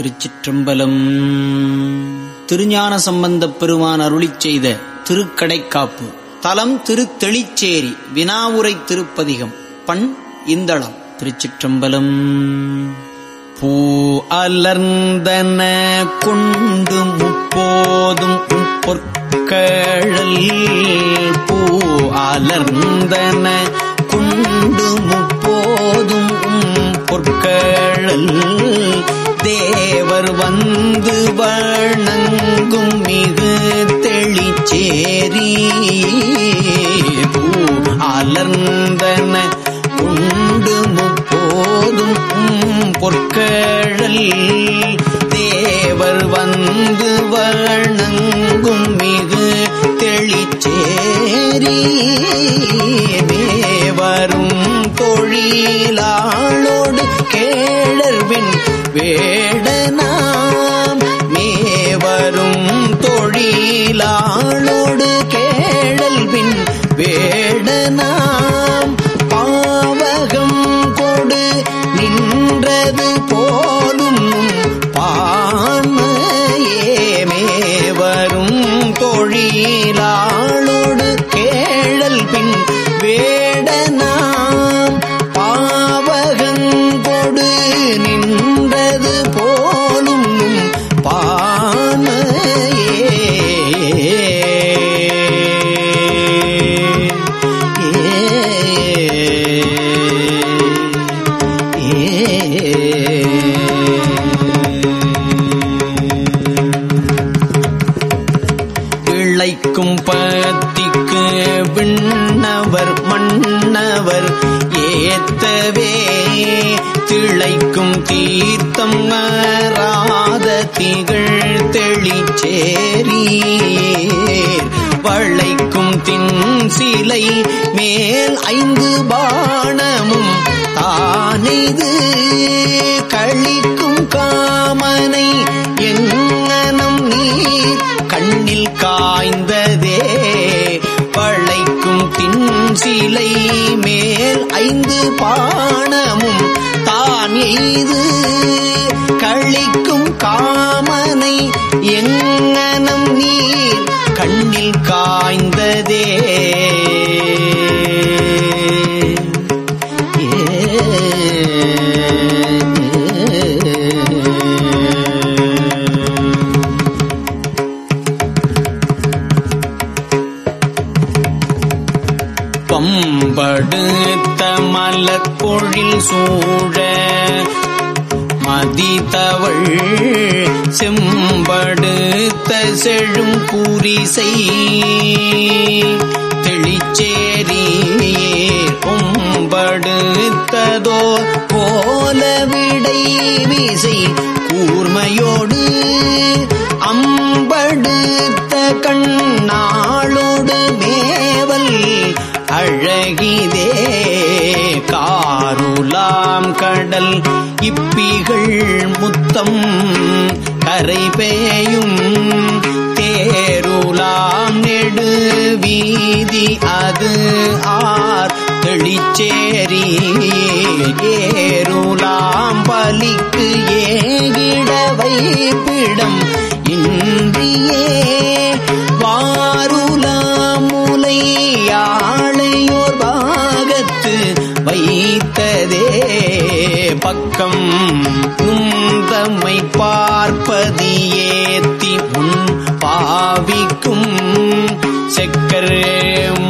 திருச்சிற்றம்பலம். திருஞான சம்பந்தப் பெருமான் அருளி செய்த திருக்கடைக்காப்பு. தலம் திருத்தெளிச்சேரி வினாவுரை திருப்பதிகம். பண் இந்தளம் திருச்சிற்றம்பலம். பூ அலர்ந்தன கொண்டு முப்போதும் பொற்கழல் பூ அலர்ந்தன கொண்டு முப்போதும் பொற்கழல் தேவர் வந்து வணங்கும் மிகு தெளிச்சேரி. தீர்த்தம் திகழ் தெளிச்சேரி. வளைக்கும் தின் சிலை மேல் ஐந்து பாணமும் தானிது. கழிக்கும் காமனை எங்கனம் நீர் கண்ணில் காய்ந்ததே. வளைக்கும் தின் சிலை மேல் ஐந்து பாணமும் தான் எய்து செம்படுத்த செழும் பூரிசை. தெளிச்சேரி பொம்படுத்ததோ போல விடை விசை கூர்மையோடு அம்படுத்த கண்ணாளோடு மேவல் அழகிதே. காருலாம் கடல் இப்பிகள் முத்தம் கரை பேயும் தேருலாம் நெடு வீதி அது ஆர் தெளிச்சேரி ஏருலாம் பலிக்கு ஏகிட வைப்பிடம் இன்றியே வாருலாம் முலையாளையோர் பாகத்து வைத்ததே பக்கம். உந்தம்மை பார்ப்பதி ஏத்தி உன் பாவிக்கும். செக்கர்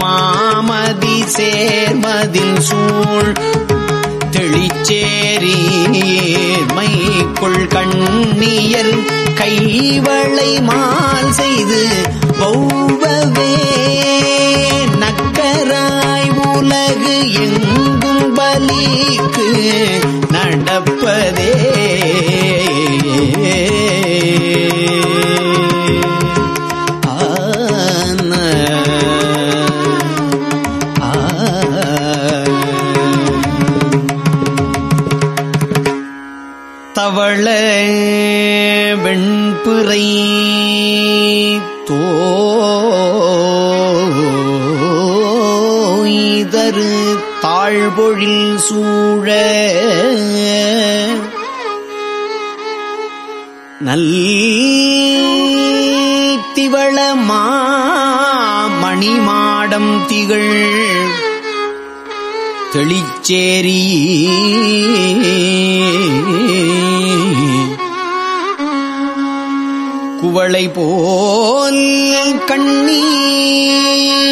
மாமதி சேர்மதில் சூழ் தெளிச்சேரி கொள் கண்ணியல் கைவளை மால் செய்து பௌவவே நக்கரா உலகு எங்கும் பலிக்கு நடப்பதே. தவள வெண்புரை தோ தாழ்பொழில் சூழ நல் திவள மணிமாடம் திகழ் தெளிச்சேரி குவளை போல் கண்ணீர்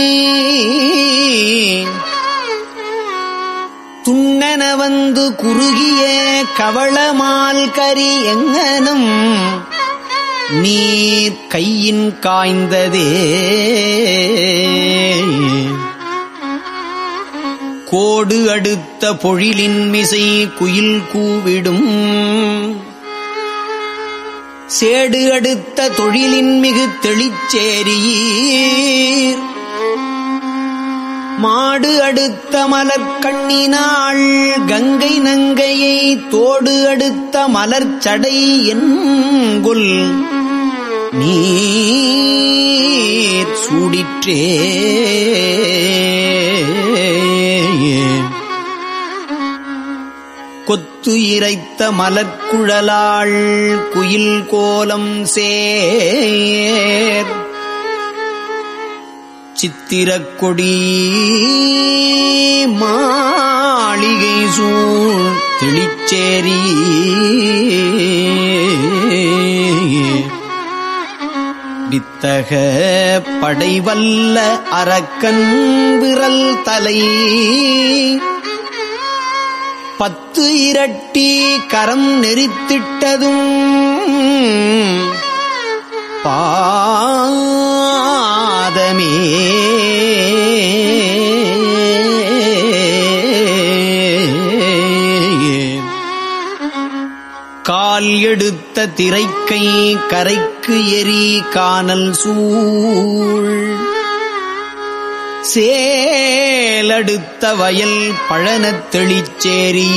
வந்து குறுகிய கவளமால் கரி எங்கனும். நீர் கையின் காய்ந்ததே. கோடு அடுத்த பொழிலின் மிசை குயில் கூவிடும். சேடு அடுத்த தொழிலின் மிகு தெளிச்சேரியீர். மாடு அடுத்த மலர்கண்ணினாள் கங்கை நங்கையை தோடு அடுத்த மலர்ச்சடை என்குல். நீர் சூடிற்றே. கொத்து இறைத்த மலர்குழலாள் குயில் கோலம் சேர். சித்திரக்கொடி மாளிகை சூழ் தெளிச்சேரி வித்தக படைவல்ல அரக்கன் விரல் தலை. பத்து இரட்டி கரம் நெறித்திட்டதும் பா பாதமே கால் எடுத்த திரைக்கை கரைக்கு எரி காணல் சூழ். சேலடுத்த வயல் பழனத் தெளிச்சேரி.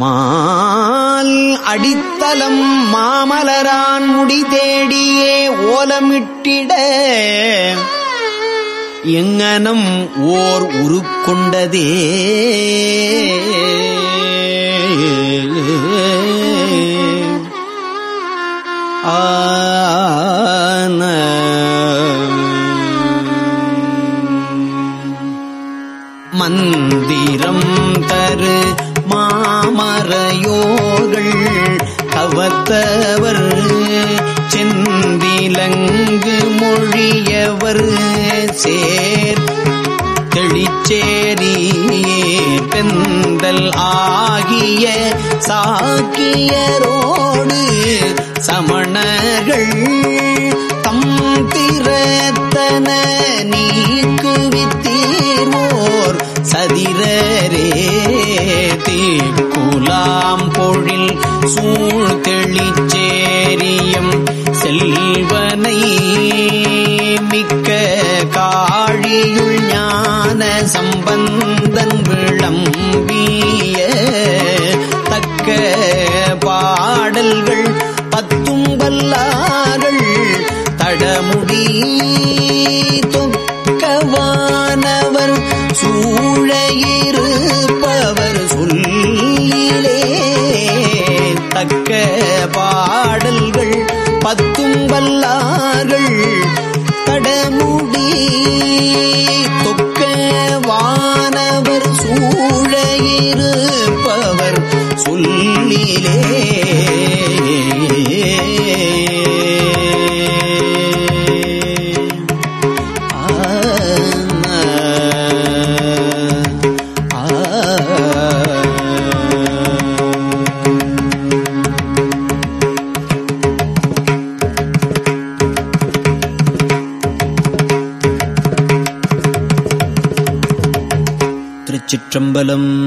மால் அடித்தலம் மாமலரான் முடி தேடியே ஓலமிட்டிட. எங்கனம் ஓர் உருக்கொண்டதே. ஆ செந்தல் ஆகிய சாக்கியரோடு சமணர்கள் தம் திறத்தன நீக்குவித்தீர்வோர் சதிரரே. தீக்குலாம் பொழில் சூழ் தொக்கவானவர் சூழ இருப்பவர் சொல்லிலே தக்க பாடல்கள் பத்தும் வல்லார்கள் தடமுடி தொக்கவானவர் சூழ இருப்பவர் சொல்லிலே चम्बलम्।